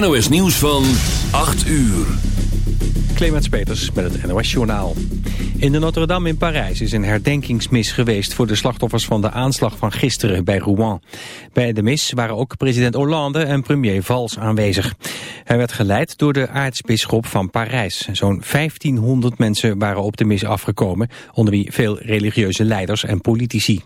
NOS Nieuws van 8 uur. Clemens Peters met het NOS Journaal. In de Notre-Dame in Parijs is een herdenkingsmis geweest... voor de slachtoffers van de aanslag van gisteren bij Rouen. Bij de mis waren ook president Hollande en premier Valls aanwezig. Hij werd geleid door de aartsbisschop van Parijs. Zo'n 1500 mensen waren op de mis afgekomen... onder wie veel religieuze leiders en politici.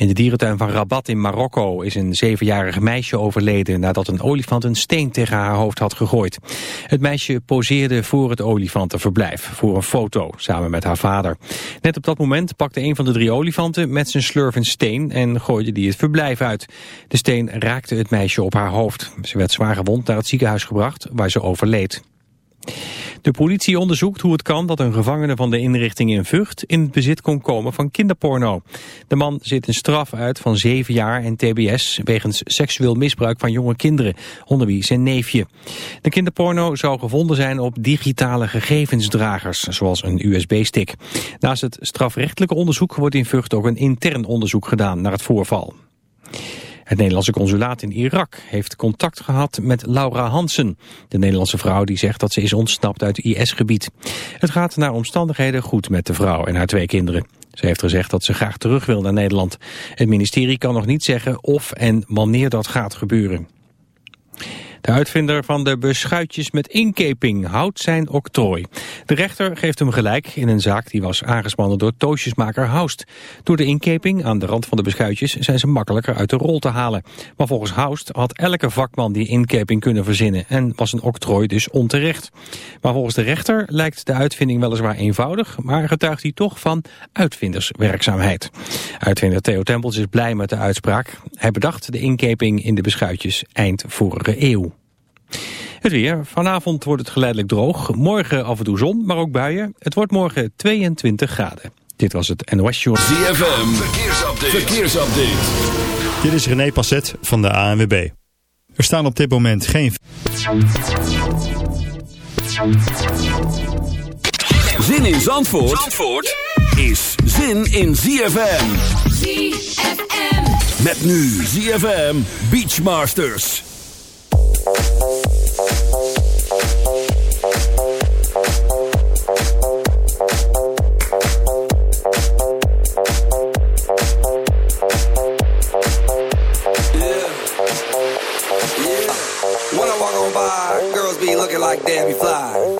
In de dierentuin van Rabat in Marokko is een zevenjarig meisje overleden nadat een olifant een steen tegen haar hoofd had gegooid. Het meisje poseerde voor het olifantenverblijf voor een foto samen met haar vader. Net op dat moment pakte een van de drie olifanten met zijn slurf een steen en gooide die het verblijf uit. De steen raakte het meisje op haar hoofd. Ze werd zwaar gewond naar het ziekenhuis gebracht waar ze overleed. De politie onderzoekt hoe het kan dat een gevangene van de inrichting in Vught in het bezit kon komen van kinderporno. De man zit een straf uit van zeven jaar en tbs wegens seksueel misbruik van jonge kinderen, onder wie zijn neefje. De kinderporno zou gevonden zijn op digitale gegevensdragers, zoals een USB-stick. Naast het strafrechtelijke onderzoek wordt in Vught ook een intern onderzoek gedaan naar het voorval. Het Nederlandse consulaat in Irak heeft contact gehad met Laura Hansen, de Nederlandse vrouw die zegt dat ze is ontsnapt uit IS-gebied. Het gaat naar omstandigheden goed met de vrouw en haar twee kinderen. Ze heeft gezegd dat ze graag terug wil naar Nederland. Het ministerie kan nog niet zeggen of en wanneer dat gaat gebeuren. De uitvinder van de beschuitjes met inkeping houdt zijn octrooi. De rechter geeft hem gelijk in een zaak die was aangespannen door toosjesmaker Haust. Door de inkeping aan de rand van de beschuitjes zijn ze makkelijker uit de rol te halen. Maar volgens Haust had elke vakman die inkeping kunnen verzinnen en was een octrooi dus onterecht. Maar volgens de rechter lijkt de uitvinding weliswaar eenvoudig, maar getuigt hij toch van uitvinderswerkzaamheid. Uitvinder Theo Tempels is blij met de uitspraak. Hij bedacht de inkeping in de beschuitjes eind vorige eeuw. Het weer. Vanavond wordt het geleidelijk droog. Morgen af en toe zon, maar ook buien. Het wordt morgen 22 graden. Dit was het NOS Show. ZFM. Verkeersupdate. Verkeersupdate. Dit is René Passet van de ANWB. Er staan op dit moment geen... Zin in Zandvoort, Zandvoort is zin in ZFM. ZFM. Met nu ZFM Beachmasters. Looking like Debbie Fly.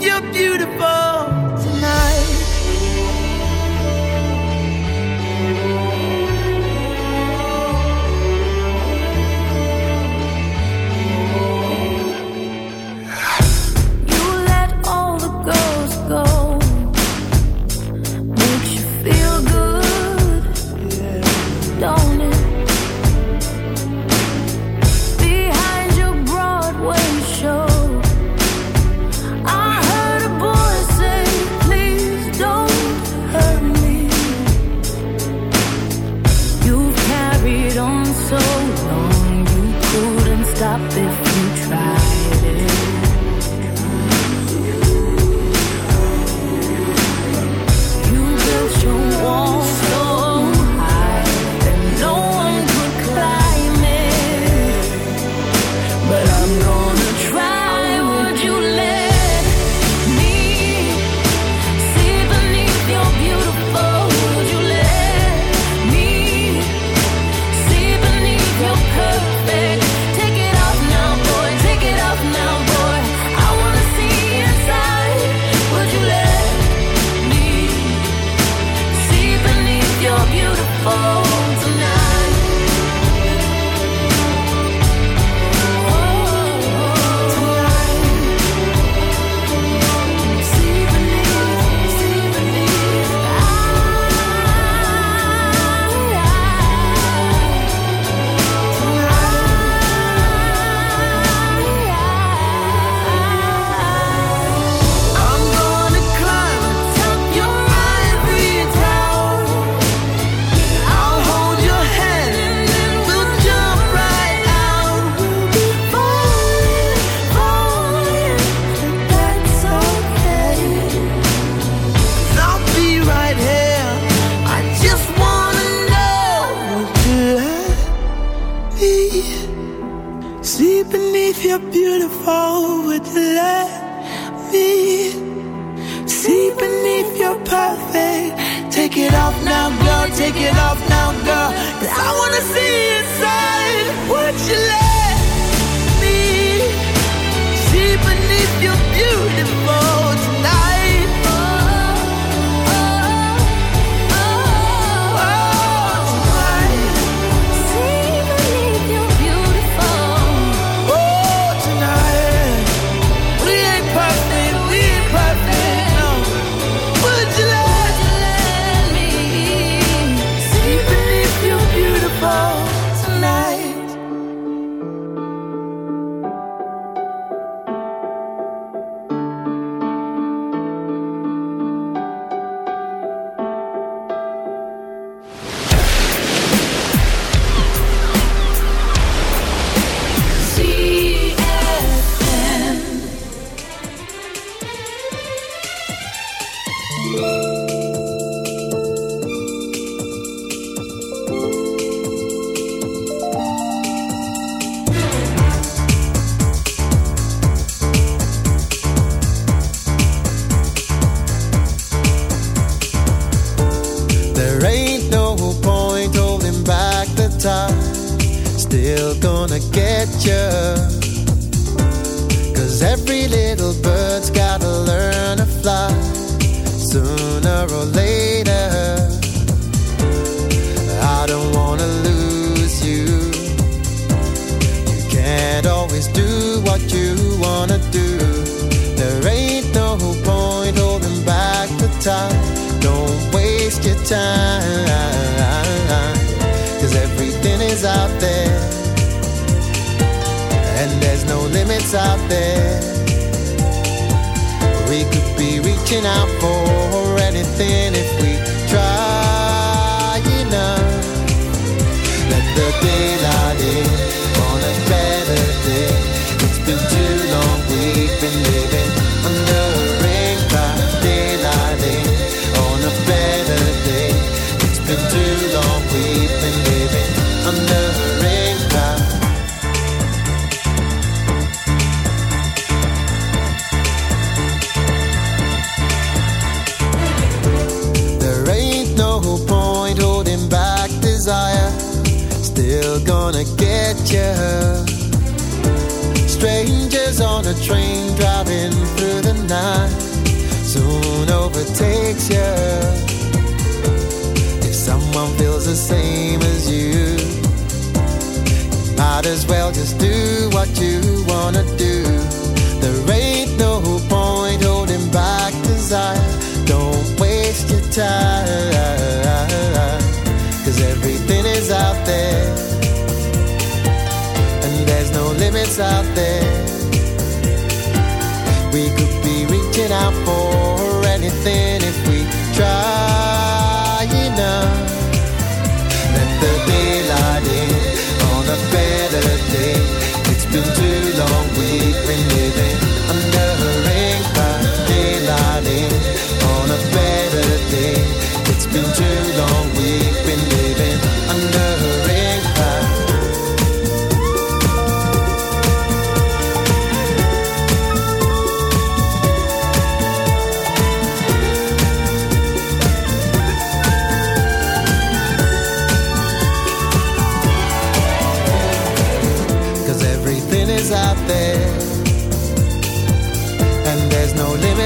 you're beautiful. if you try.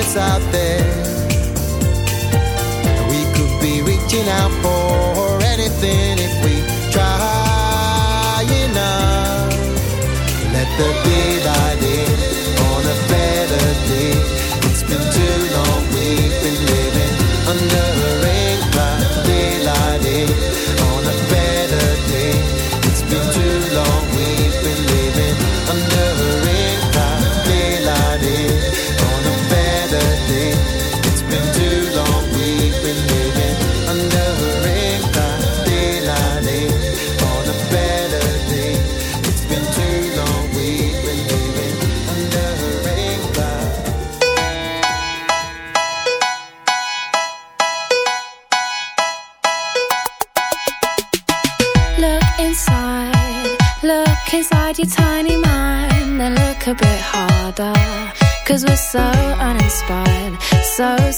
it's out there. We could be reaching out for anything if we try enough. Let the be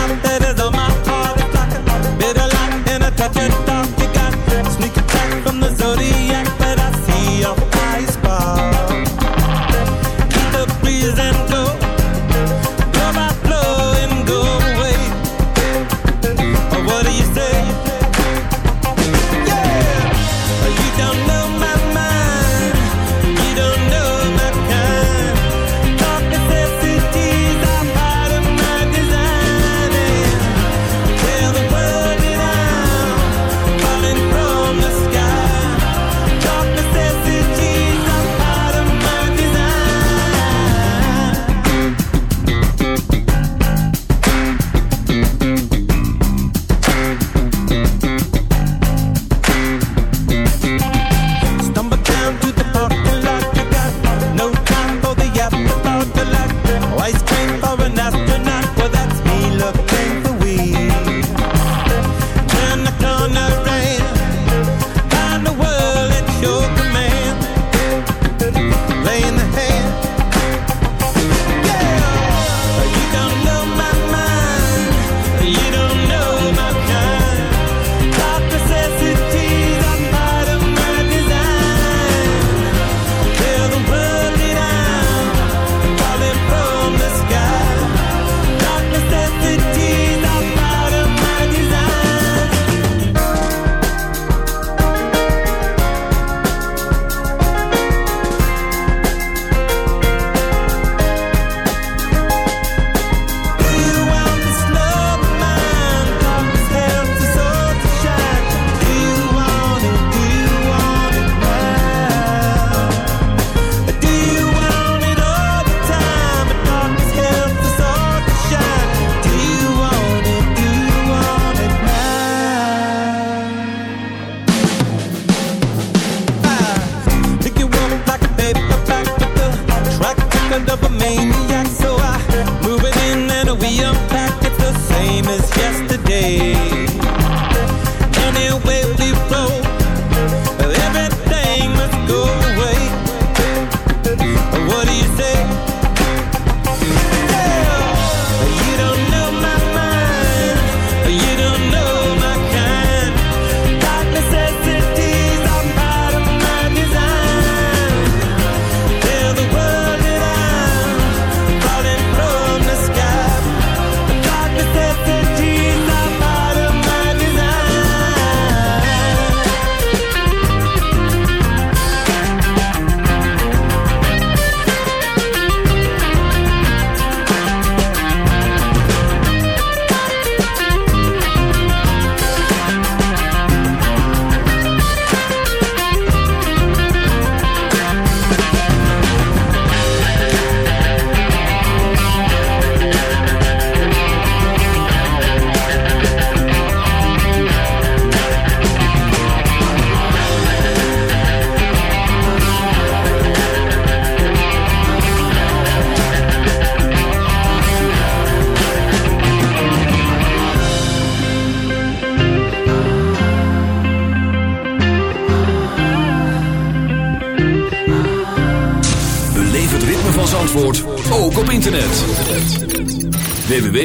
I'm better.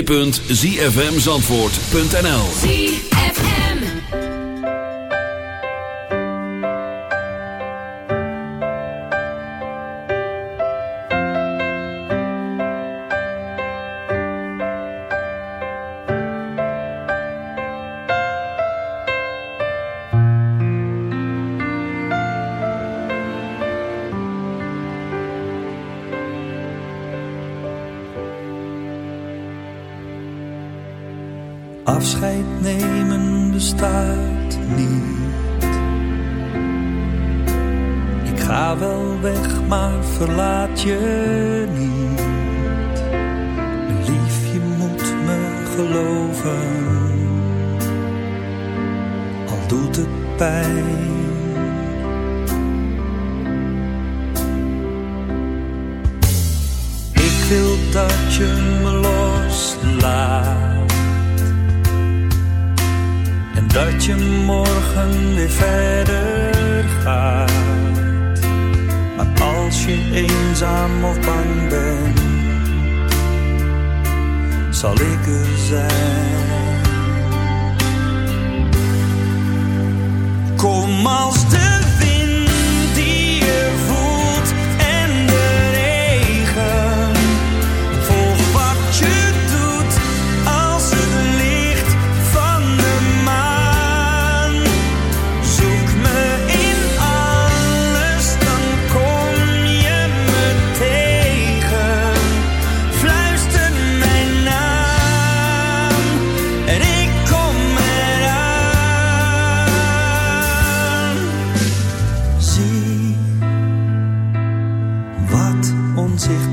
www.zfmzandvoort.nl Afscheid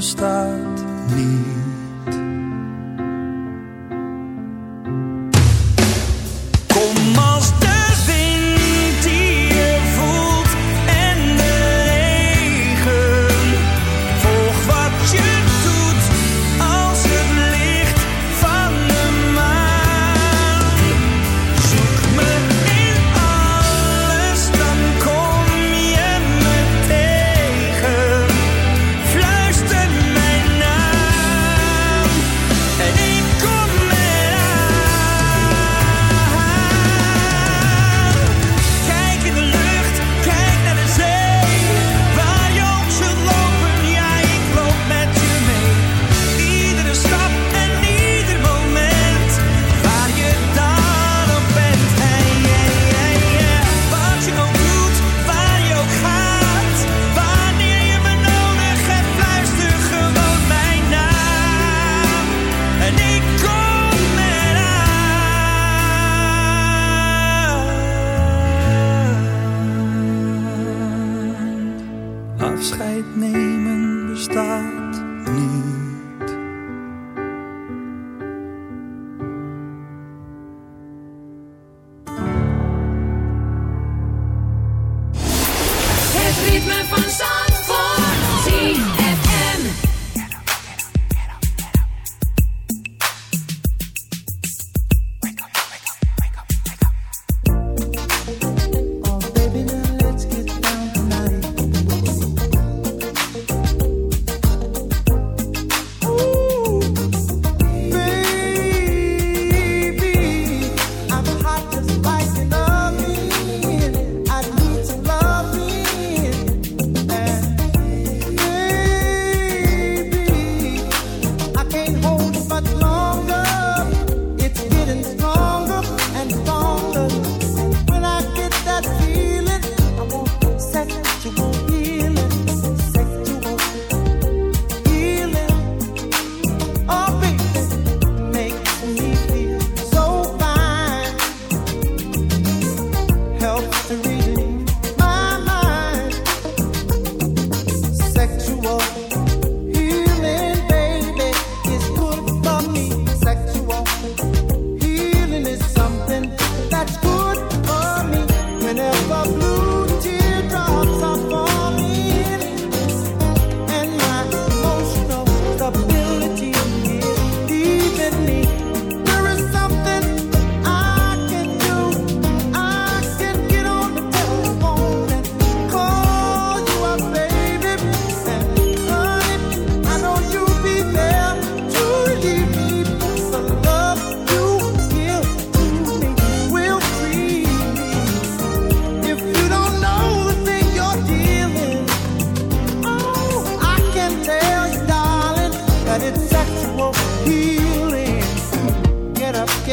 staat niet.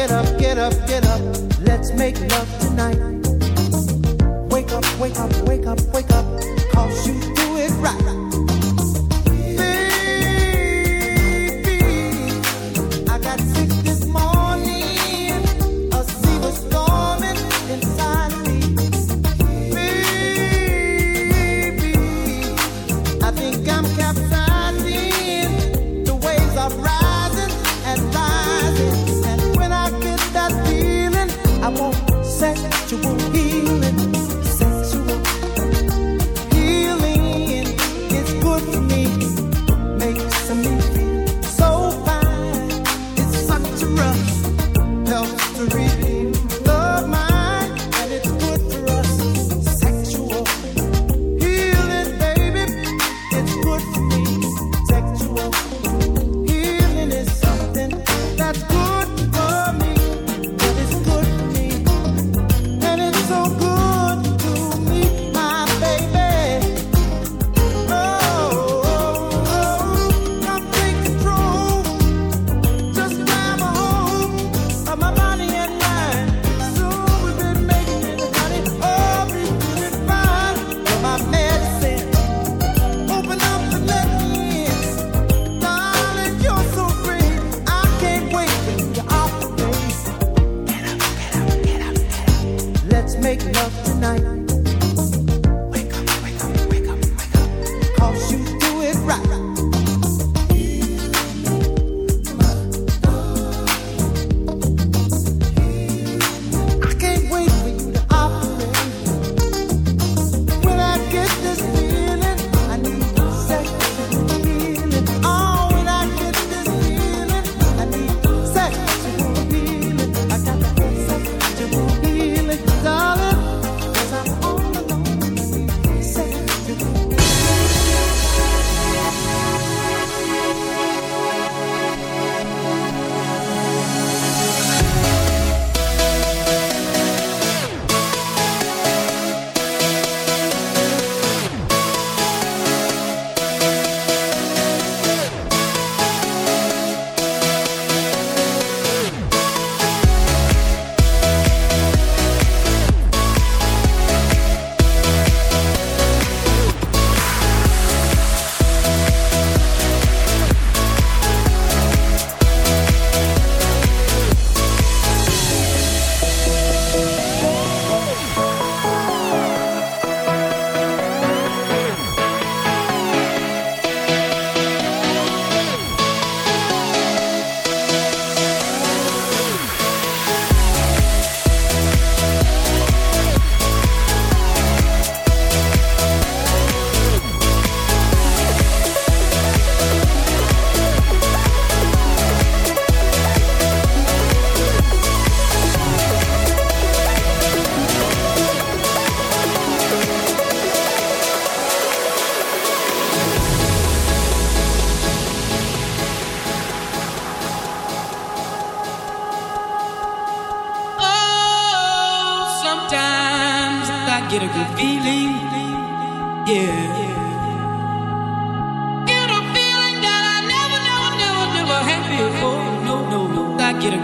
get up, get up, get up. Let's make love tonight. Wake up, wake up, wake up, wake up.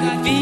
got me.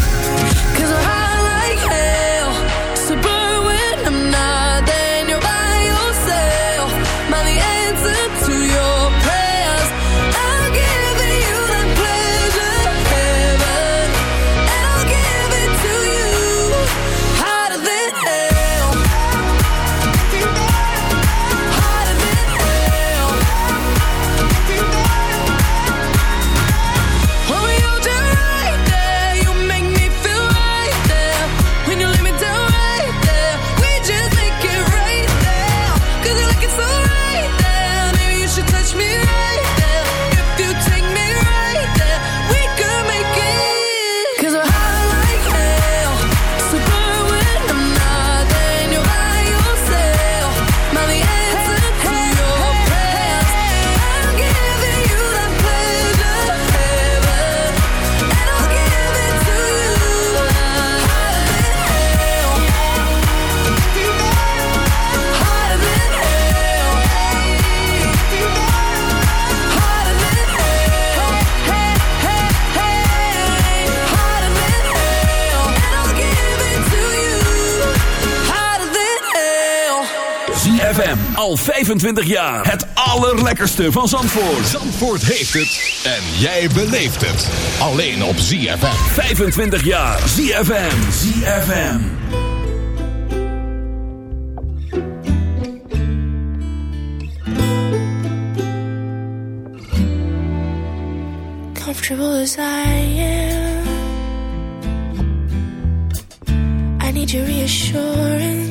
25 jaar. Het allerlekkerste van Zandvoort. Zandvoort heeft het en jij beleeft het. Alleen op ZFM. 25 jaar. ZFM. ZFM. comfortable as I am. I need your reassurance.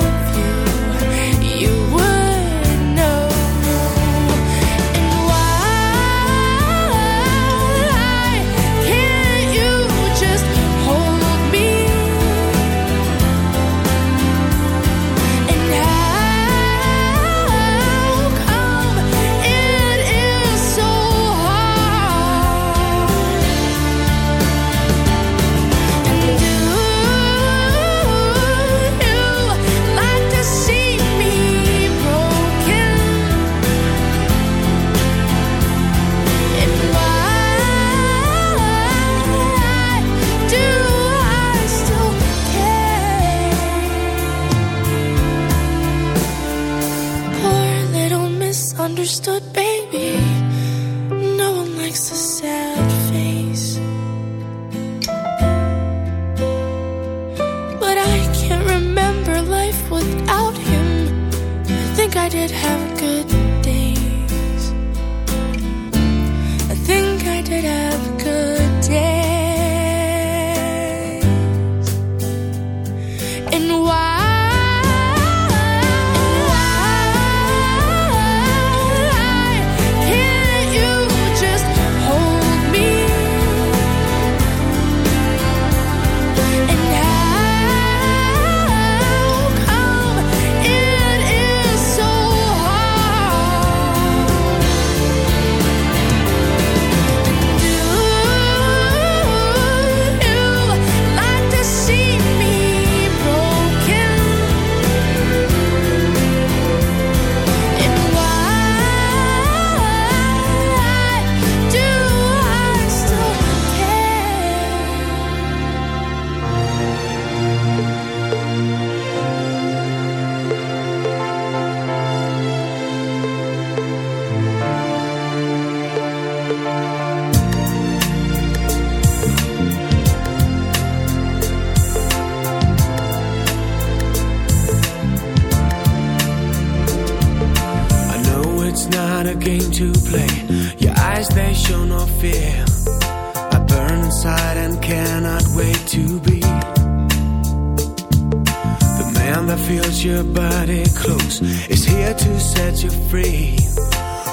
is here to set you free,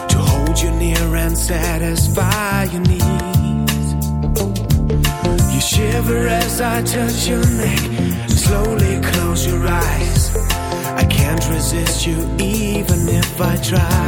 to hold you near and satisfy your needs. You shiver as I touch your neck, slowly close your eyes. I can't resist you even if I try.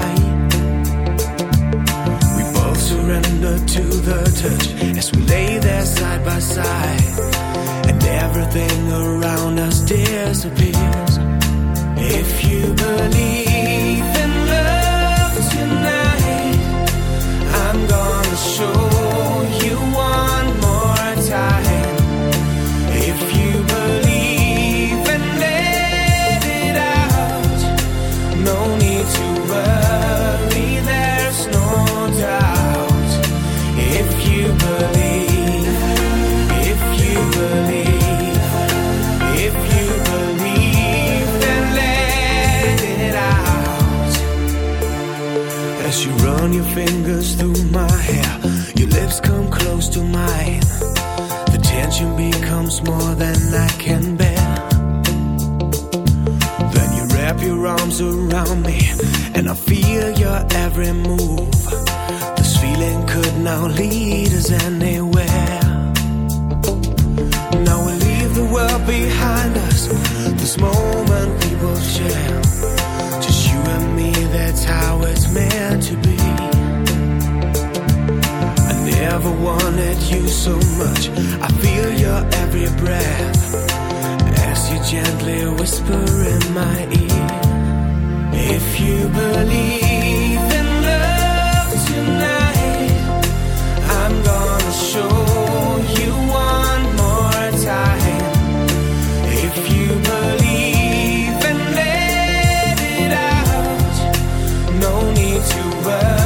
this moment we will share. Just you and me, that's how it's meant to be. I never wanted you so much. I feel your every breath As you gently whisper in my ear. If you believe in love tonight I'm gonna show need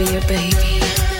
be your baby.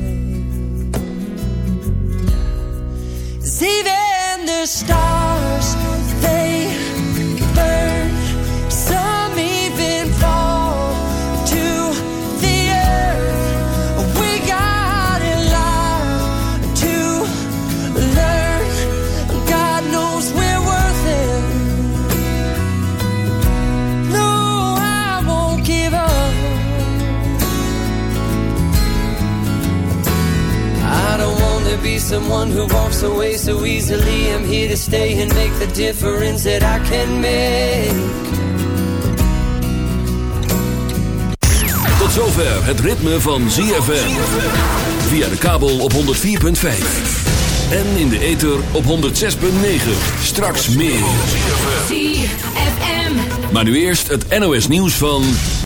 The stars, who walks away so easily. I'm here to stay and make the difference that I can make. Tot zover het ritme van ZFM. Via de kabel op 104.5. En in de ether op 106.9. Straks meer. ZFM. Maar nu eerst het NOS nieuws van...